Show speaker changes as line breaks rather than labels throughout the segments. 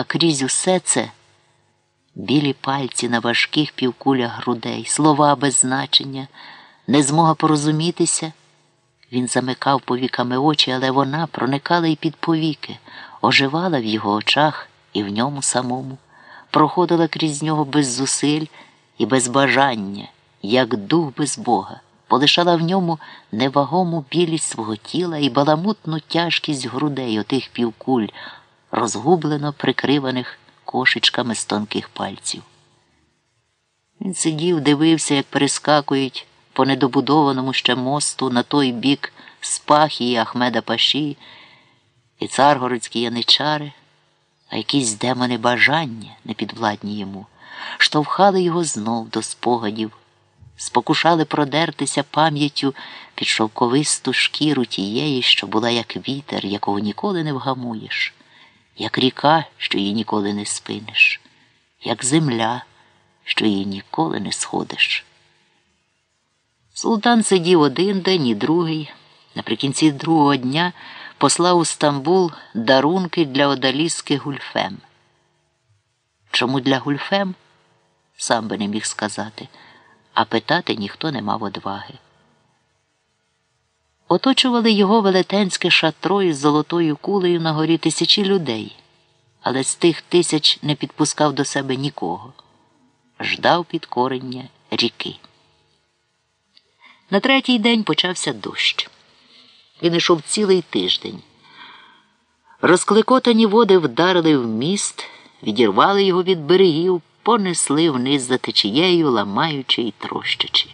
А крізь усе це білі пальці на важких півкулях грудей, слова без значення, незмога порозумітися. Він замикав повіками очі, але вона проникала й під повіки, оживала в його очах і в ньому самому, проходила крізь нього без зусиль і без бажання, як дух без Бога, полишала в ньому невагому білість свого тіла і баламутну тяжкість грудей отих півкуль, розгублено прикриваних кошечками з тонких пальців. Він сидів, дивився, як перескакують по недобудованому ще мосту на той бік Спахії Ахмеда Паші і царгородські яничари, а якісь демони бажання, непідвладні йому, штовхали його знов до спогадів, спокушали продертися пам'яттю під шовковисту шкіру тієї, що була як вітер, якого ніколи не вгамуєш, як ріка, що її ніколи не спиниш, як земля, що її ніколи не сходиш. Султан сидів один день і другий. Наприкінці другого дня послав у Стамбул дарунки для одаліски гульфем. Чому для гульфем? Сам би не міг сказати, а питати ніхто не мав одваги. Оточували його велетенське шатро із золотою кулею на горі тисячі людей, але з тих тисяч не підпускав до себе нікого, ждав підкорення ріки. На третій день почався дощ. Він йшов цілий тиждень. Розкликотані води вдарили в міст, відірвали його від берегів, понесли вниз за течією, ламаючи і трощачи.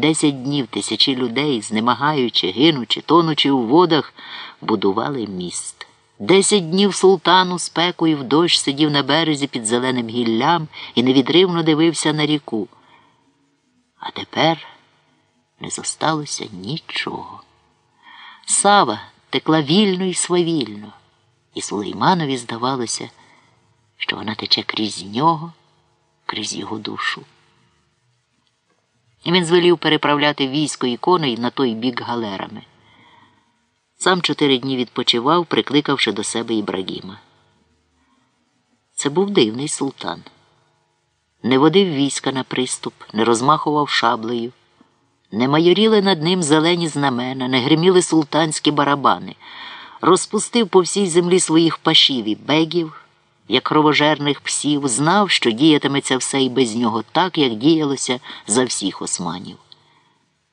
Десять днів тисячі людей, знемагаючи, гинучи, тонучи у водах, будували міст. Десять днів султану спекою в дощ сидів на березі під зеленим гіллям і невідривно дивився на ріку. А тепер не зосталося нічого. Сава текла вільно і свавільно, і Сулейманові здавалося, що вона тече крізь нього, крізь його душу. Він звелів переправляти військо і коней на той бік галерами. Сам чотири дні відпочивав, прикликавши до себе Ібрагіма. Це був дивний султан. Не водив війська на приступ, не розмахував шаблею. Не майоріли над ним зелені знамена, не гриміли султанські барабани, розпустив по всій землі своїх пашів і бегів, як кровожерних псів, знав, що діятиметься все і без нього так, як діялося за всіх османів.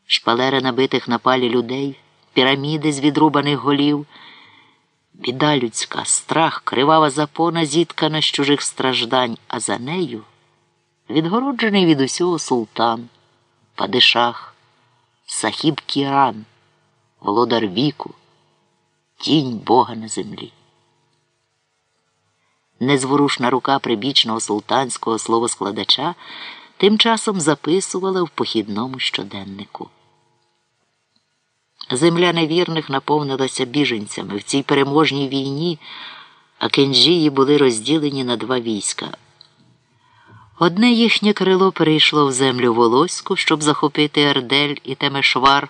Шпалери набитих на палі людей, піраміди з відрубаних голів, біда людська, страх, кривава запона, зіткана з чужих страждань, а за нею відгороджений від усього султан, падишах. Сахіб Кіран, володар віку, тінь Бога на землі. Незворушна рука прибічного султанського словоскладача тим часом записувала в похідному щоденнику. Земля невірних наповнилася біженцями в цій переможній війні, а кенджії були розділені на два війська. Одне їхнє крило перейшло в землю Волоську, щоб захопити Ердель і Темешвар,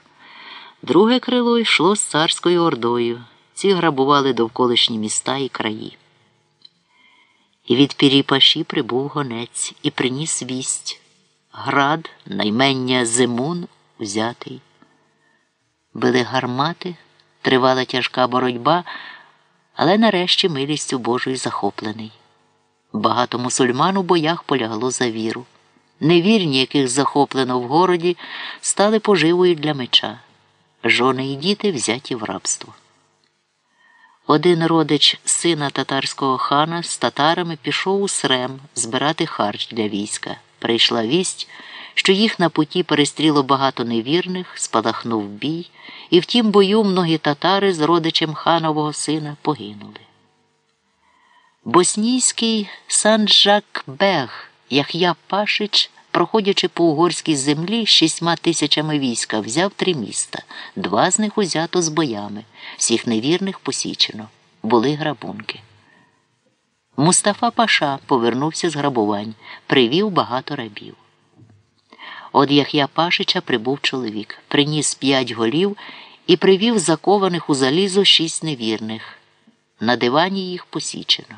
друге крило йшло з царською ордою. Ці грабували довколишні міста і краї. І від Піріпаші прибув гонець і приніс вість. Град, наймення Зимун узятий. Били гармати, тривала тяжка боротьба, але нарешті милістю Божою захоплений. Багато мусульман у боях полягло за віру. Невірні, яких захоплено в городі, стали поживою для меча. Жони і діти взяті в рабство. Один родич сина татарського хана з татарами пішов у Срем збирати харч для війська. Прийшла вість, що їх на путі перестріло багато невірних, спалахнув бій, і в тім бою многі татари з родичем ханового сина погинули. Боснійський Санджак Бег Ях'я Пашич, проходячи по угорській землі шістьма тисячами війська, взяв три міста, два з них узято з боями, всіх невірних посічено, були грабунки. Мустафа Паша повернувся з грабувань, привів багато рабів. От Ях'я Пашича прибув чоловік, приніс п'ять голів і привів закованих у залізо шість невірних. На дивані їх посічено.